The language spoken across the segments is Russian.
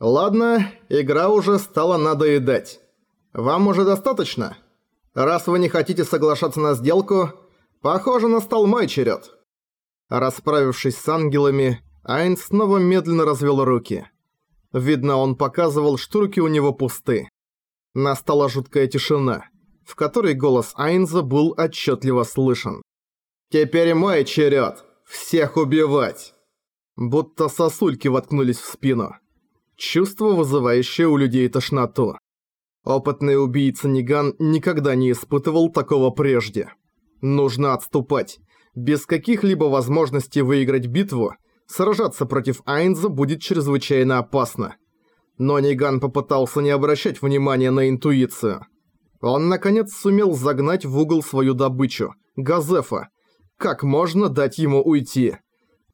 Ладно, игра уже стала надоедать. Вам уже достаточно? Раз вы не хотите соглашаться на сделку, похоже, настал мой черед. Расправившись с ангелами, Айн снова медленно развел руки. Видно, он показывал, что руки у него пусты. Настала жуткая тишина, в которой голос Айнза был отчетливо слышен. «Теперь мой черед! Всех убивать!» Будто сосульки воткнулись в спину. Чувство, вызывающее у людей тошноту. Опытный убийца Ниган никогда не испытывал такого прежде. Нужно отступать. Без каких-либо возможностей выиграть битву, сражаться против Айнза будет чрезвычайно опасно. Но Ниган попытался не обращать внимания на интуицию. Он наконец сумел загнать в угол свою добычу, Газефа. Как можно дать ему уйти?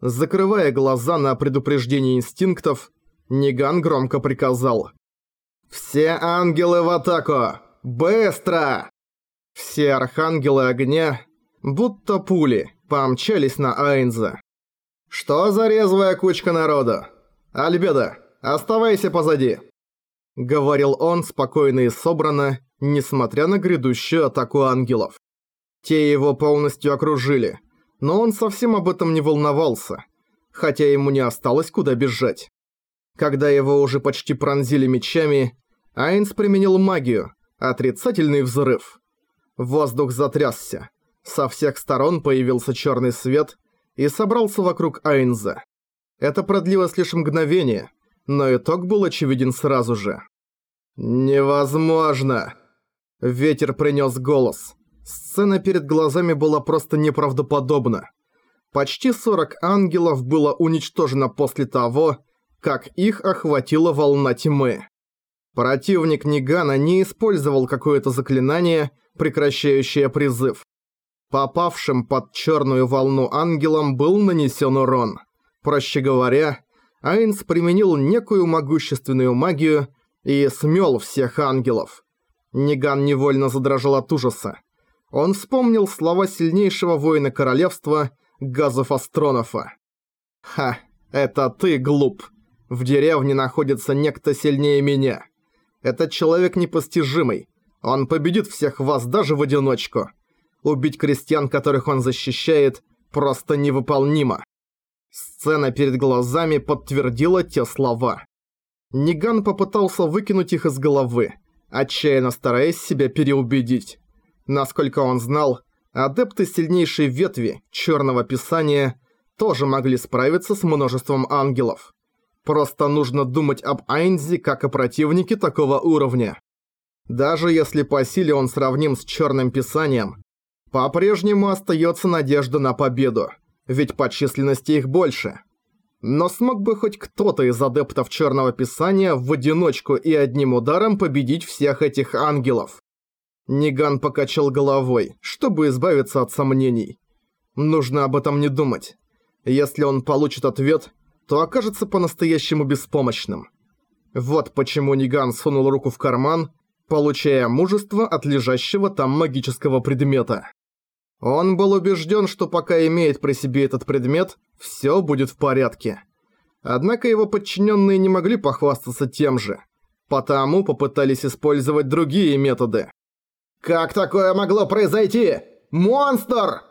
Закрывая глаза на предупреждение инстинктов, Ниган громко приказал. «Все ангелы в атаку! Быстро!» Все архангелы огня, будто пули, помчались на Айнза. «Что за резвая кучка народа? Альбеда, оставайся позади!» Говорил он спокойно и собрано, несмотря на грядущую атаку ангелов. Те его полностью окружили, но он совсем об этом не волновался, хотя ему не осталось куда бежать. Когда его уже почти пронзили мечами, Айнс применил магию, отрицательный взрыв. Воздух затрясся. Со всех сторон появился черный свет и собрался вокруг Айнза. Это продлилось лишь мгновение, но итог был очевиден сразу же. «Невозможно!» Ветер принес голос. Сцена перед глазами была просто неправдоподобна. Почти 40 ангелов было уничтожено после того, как их охватила волна тьмы. Противник Нигана не использовал какое-то заклинание, прекращающее призыв. Попавшим под черную волну ангелам был нанесен урон. Проще говоря, Айнс применил некую могущественную магию и смел всех ангелов. Ниган невольно задрожал от ужаса. Он вспомнил слова сильнейшего воина королевства Газов Астронофа. «Ха, это ты, глуп. В деревне находится некто сильнее меня. Этот человек непостижимый. Он победит всех вас даже в одиночку. Убить крестьян, которых он защищает, просто невыполнимо. Сцена перед глазами подтвердила те слова. Ниган попытался выкинуть их из головы, отчаянно стараясь себя переубедить. Насколько он знал, адепты сильнейшей ветви Черного Писания тоже могли справиться с множеством ангелов. Просто нужно думать об Айнзи как о противнике такого уровня. Даже если по силе он сравним с Черным Писанием, по-прежнему остается надежда на победу, ведь по численности их больше. Но смог бы хоть кто-то из адептов Черного Писания в одиночку и одним ударом победить всех этих ангелов? Ниган покачал головой, чтобы избавиться от сомнений. Нужно об этом не думать. Если он получит ответ, то окажется по-настоящему беспомощным. Вот почему Ниган сунул руку в карман, получая мужество от лежащего там магического предмета. Он был убежден, что пока имеет при себе этот предмет, все будет в порядке. Однако его подчиненные не могли похвастаться тем же, потому попытались использовать другие методы. «Как такое могло произойти? Монстр!»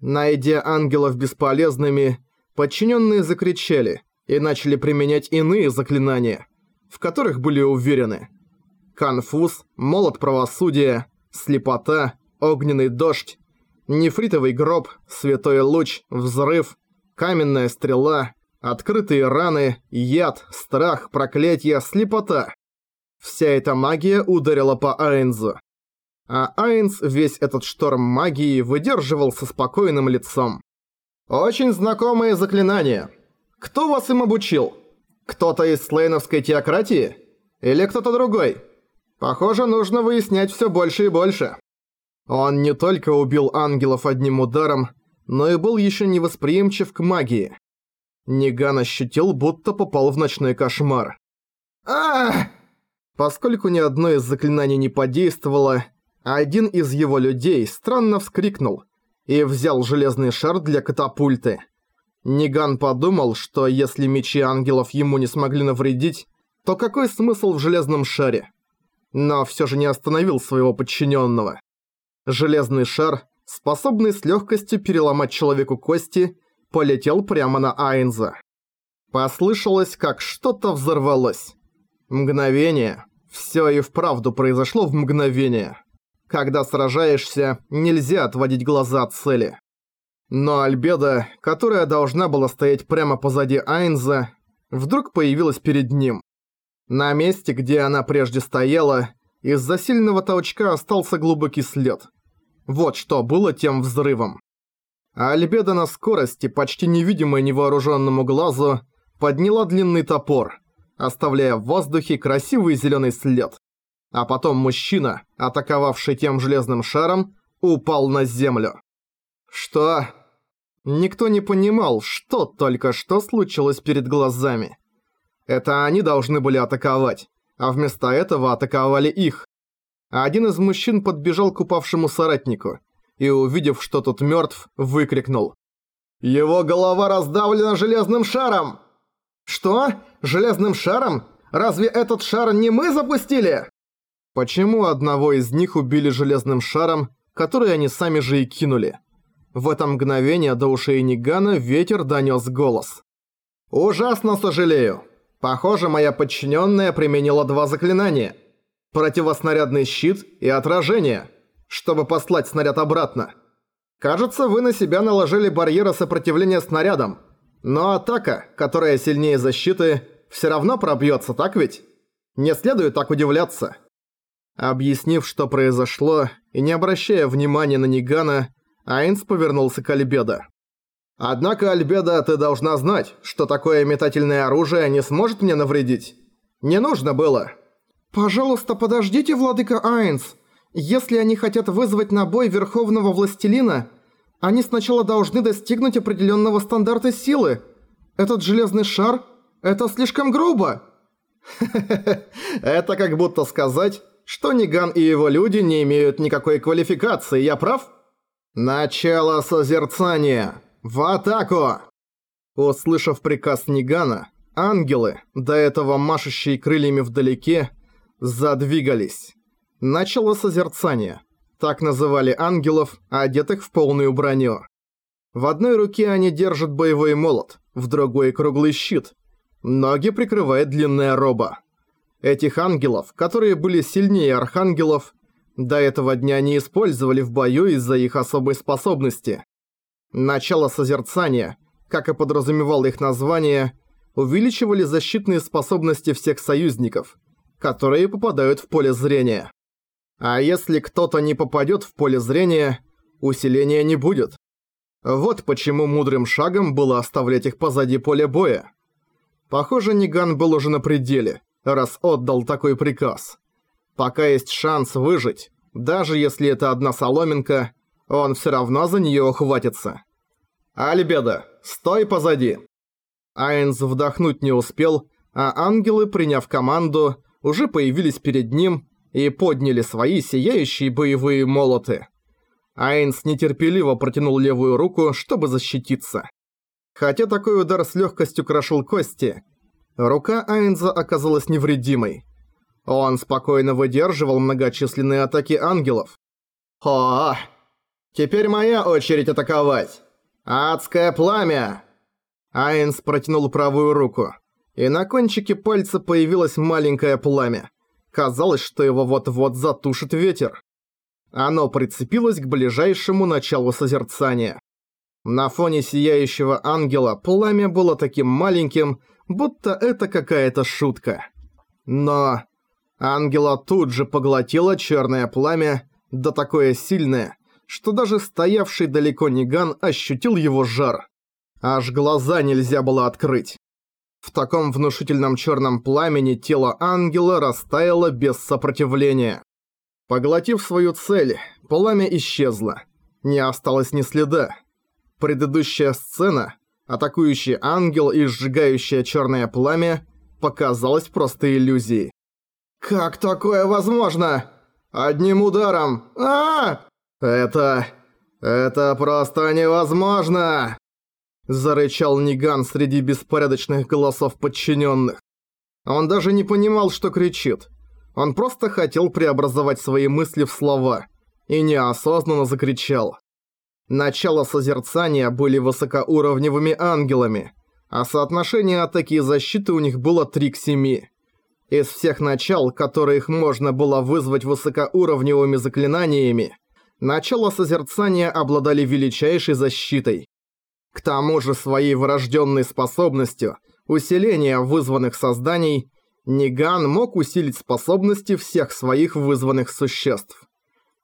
Найдя ангелов бесполезными, подчиненные закричали и начали применять иные заклинания, в которых были уверены. Конфуз, молот правосудия, слепота, огненный дождь, нефритовый гроб, святой луч, взрыв, каменная стрела, открытые раны, яд, страх, проклятие, слепота. Вся эта магия ударила по Айнзу. А Айнз весь этот шторм магии выдерживал со спокойным лицом. «Очень знакомые заклинания. Кто вас им обучил? Кто-то из слейновской теократии? Или кто-то другой? Похоже, нужно выяснять все больше и больше». Он не только убил ангелов одним ударом, но и был еще невосприимчив к магии. Ниган ощутил, будто попал в ночной кошмар. а Поскольку ни одно из заклинаний не подействовало, один из его людей странно вскрикнул и взял железный шар для катапульты. Ниган подумал, что если мечи ангелов ему не смогли навредить, то какой смысл в железном шаре? Но все же не остановил своего подчиненного. Железный шар, способный с легкостью переломать человеку кости, полетел прямо на Айнза. Послышалось, как что-то взорвалось. Мгновение. Все и вправду произошло в мгновение. Когда сражаешься, нельзя отводить глаза от цели. Но Альбеда, которая должна была стоять прямо позади Айнза, вдруг появилась перед ним. На месте, где она прежде стояла, из-за сильного толчка остался глубокий след. Вот что было тем взрывом. Альбеда на скорости, почти невидимой невооруженному глазу, подняла длинный топор, оставляя в воздухе красивый зеленый след. А потом мужчина, атаковавший тем железным шаром, упал на землю. Что? Никто не понимал, что только что случилось перед глазами. Это они должны были атаковать, а вместо этого атаковали их. Один из мужчин подбежал к упавшему соратнику и, увидев, что тот мертв, выкрикнул. «Его голова раздавлена железным шаром!» «Что? Железным шаром? Разве этот шар не мы запустили?» Почему одного из них убили железным шаром, который они сами же и кинули? В это мгновение до ушей Нигана ветер донёс голос. «Ужасно сожалею. Похоже, моя подчиненная применила два заклинания. Противоснарядный щит и отражение, чтобы послать снаряд обратно. Кажется, вы на себя наложили барьеры сопротивления снарядам. Но атака, которая сильнее защиты, все равно пробьется, так ведь? Не следует так удивляться». Объяснив, что произошло, и не обращая внимания на Нигана, Айнс повернулся к Альбедо. «Однако, Альбедо, ты должна знать, что такое метательное оружие не сможет мне навредить. Не нужно было». «Пожалуйста, подождите, владыка Айнс. Если они хотят вызвать на бой Верховного Властелина, они сначала должны достигнуть определенного стандарта силы. Этот железный шар – это слишком грубо». Это как будто сказать, что Ниган и его люди не имеют никакой квалификации, я прав? Начало созерцания! В атаку! Услышав приказ Нигана, ангелы, до этого машущие крыльями вдалеке, задвигались. Начало созерцания. Так называли ангелов, одетых в полную броню. В одной руке они держат боевой молот, в другой круглый щит. Ноги прикрывает длинная роба. Этих ангелов, которые были сильнее архангелов, до этого дня не использовали в бою из-за их особой способности. Начало созерцания, как и подразумевало их название, увеличивали защитные способности всех союзников, которые попадают в поле зрения. А если кто-то не попадет в поле зрения, усиления не будет. Вот почему мудрым шагом было оставлять их позади поля боя. Похоже, Ниган был уже на пределе – раз отдал такой приказ. Пока есть шанс выжить, даже если это одна соломинка, он все равно за нее ухватится. «Альбеда, стой позади!» Айнс вдохнуть не успел, а ангелы, приняв команду, уже появились перед ним и подняли свои сияющие боевые молоты. Айнс нетерпеливо протянул левую руку, чтобы защититься. Хотя такой удар с легкостью крошил кости, Рука Айнза оказалась невредимой. Он спокойно выдерживал многочисленные атаки ангелов. «О, теперь моя очередь атаковать! Адское пламя!» Айнс протянул правую руку, и на кончике пальца появилось маленькое пламя. Казалось, что его вот-вот затушит ветер. Оно прицепилось к ближайшему началу созерцания. На фоне сияющего ангела пламя было таким маленьким, будто это какая-то шутка. Но ангела тут же поглотило черное пламя, да такое сильное, что даже стоявший далеко Ниган ощутил его жар. Аж глаза нельзя было открыть. В таком внушительном черном пламени тело ангела растаяло без сопротивления. Поглотив свою цель, пламя исчезло. Не осталось ни следа. Предыдущая сцена атакующий ангел и сжигающее черное пламя показалось просто иллюзией. «Как такое возможно? Одним ударом? а, -а, -а! Это... это просто невозможно!» Зарычал Ниган среди беспорядочных голосов подчиненных. Он даже не понимал, что кричит. Он просто хотел преобразовать свои мысли в слова. И неосознанно закричал. Начало созерцания были высокоуровневыми ангелами, а соотношение атаки и защиты у них было 3 к 7. Из всех начал, которых можно было вызвать высокоуровневыми заклинаниями, начало созерцания обладали величайшей защитой. К тому же своей врожденной способностью усиления вызванных созданий Ниган мог усилить способности всех своих вызванных существ.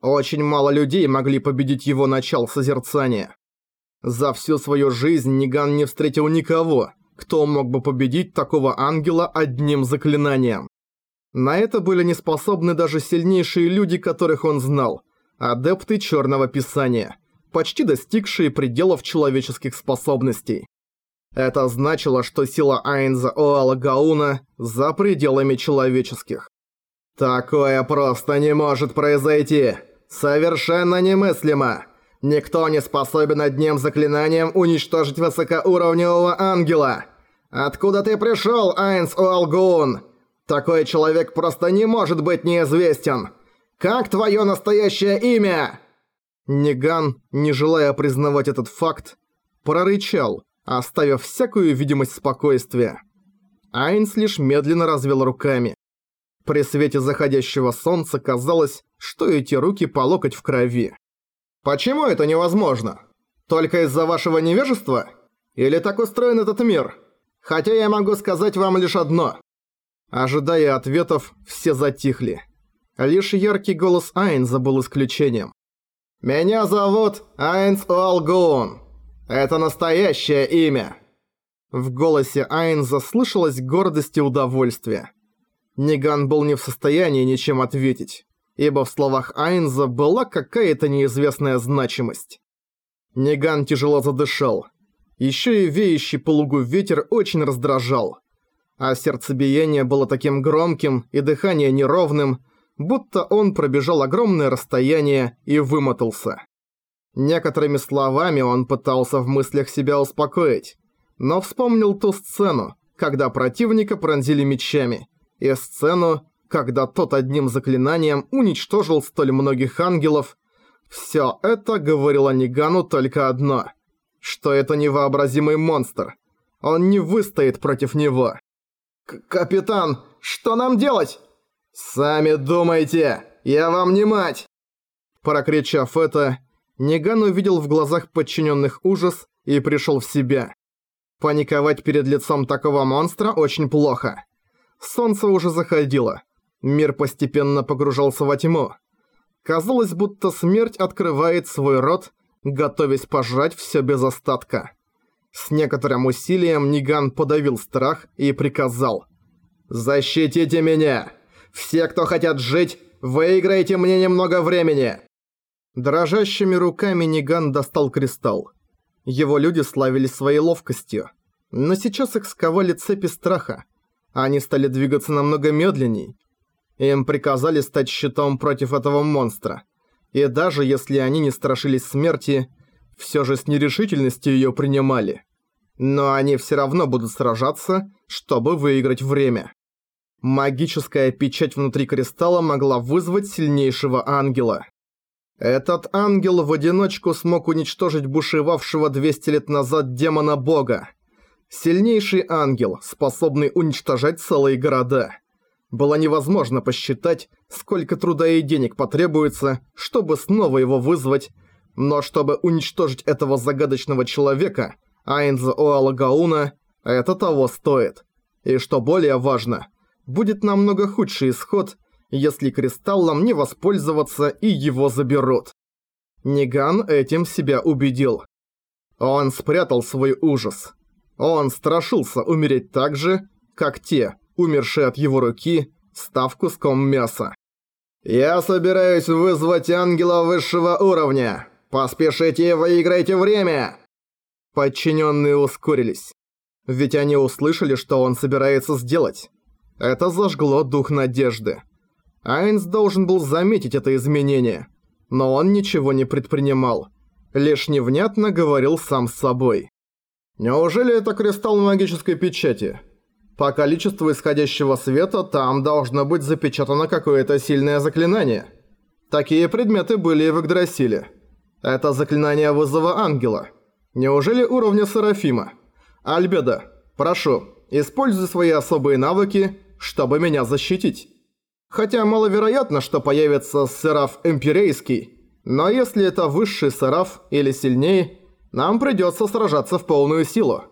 Очень мало людей могли победить его начал созерцания. За всю свою жизнь Ниган не встретил никого, кто мог бы победить такого ангела одним заклинанием. На это были не способны даже сильнейшие люди, которых он знал, адепты Черного Писания, почти достигшие пределов человеческих способностей. Это значило, что сила Айнза Оала Гауна за пределами человеческих. Такое просто не может произойти. Совершенно немыслимо. Никто не способен одним заклинанием уничтожить высокоуровневого ангела. Откуда ты пришел, Айнс Уалгун? Такой человек просто не может быть неизвестен. Как твое настоящее имя? Ниган, не желая признавать этот факт, прорычал, оставив всякую видимость спокойствия. Айнс лишь медленно развел руками. При свете заходящего солнца казалось, что эти руки по локоть в крови. «Почему это невозможно? Только из-за вашего невежества? Или так устроен этот мир? Хотя я могу сказать вам лишь одно». Ожидая ответов, все затихли. Лишь яркий голос Айнза был исключением. «Меня зовут Айнс Уалгоун. Это настоящее имя!» В голосе Айнза слышалась гордость и удовольствие. Ниган был не в состоянии ничем ответить, ибо в словах Айнза была какая-то неизвестная значимость. Ниган тяжело задышал. Еще и веющий по лугу ветер очень раздражал. А сердцебиение было таким громким и дыхание неровным, будто он пробежал огромное расстояние и вымотался. Некоторыми словами он пытался в мыслях себя успокоить, но вспомнил ту сцену, когда противника пронзили мечами, и сцену, когда тот одним заклинанием уничтожил столь многих ангелов. Всё это говорило Нигану только одно, что это невообразимый монстр. Он не выстоит против него. «Капитан, что нам делать?» «Сами думайте, я вам не мать!» Прокричав это, Ниган увидел в глазах подчиненных ужас и пришел в себя. Паниковать перед лицом такого монстра очень плохо. Солнце уже заходило. Мир постепенно погружался во тьму. Казалось, будто смерть открывает свой рот, готовясь пожрать все без остатка. С некоторым усилием Ниган подавил страх и приказал. «Защитите меня! Все, кто хотят жить, выиграйте мне немного времени!» Дрожащими руками Ниган достал кристалл. Его люди славились своей ловкостью. Но сейчас их сковали цепи страха. Они стали двигаться намного медленней. Им приказали стать щитом против этого монстра. И даже если они не страшились смерти, все же с нерешительностью ее принимали. Но они все равно будут сражаться, чтобы выиграть время. Магическая печать внутри кристалла могла вызвать сильнейшего ангела. Этот ангел в одиночку смог уничтожить бушевавшего 200 лет назад демона-бога. Сильнейший ангел, способный уничтожать целые города. Было невозможно посчитать, сколько труда и денег потребуется, чтобы снова его вызвать, но чтобы уничтожить этого загадочного человека, Айнза Оалагауна, это того стоит. И что более важно, будет намного худший исход – если кристаллом не воспользоваться и его заберут. Ниган этим себя убедил. Он спрятал свой ужас. Он страшился умереть так же, как те, умершие от его руки, став куском мяса. «Я собираюсь вызвать ангела высшего уровня. Поспешите и выиграйте время!» Подчиненные ускорились. Ведь они услышали, что он собирается сделать. Это зажгло дух надежды. Айнс должен был заметить это изменение, но он ничего не предпринимал. Лишь невнятно говорил сам с собой. «Неужели это кристалл магической печати? По количеству исходящего света там должно быть запечатано какое-то сильное заклинание. Такие предметы были в Игдрасиле. Это заклинание вызова ангела. Неужели уровня Серафима? Альбеда, прошу, используй свои особые навыки, чтобы меня защитить. Хотя маловероятно, что появится Сераф Эмпирейский, но если это высший Сераф или сильнее, нам придется сражаться в полную силу.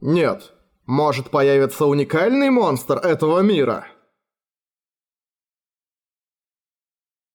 Нет, может появиться уникальный монстр этого мира?»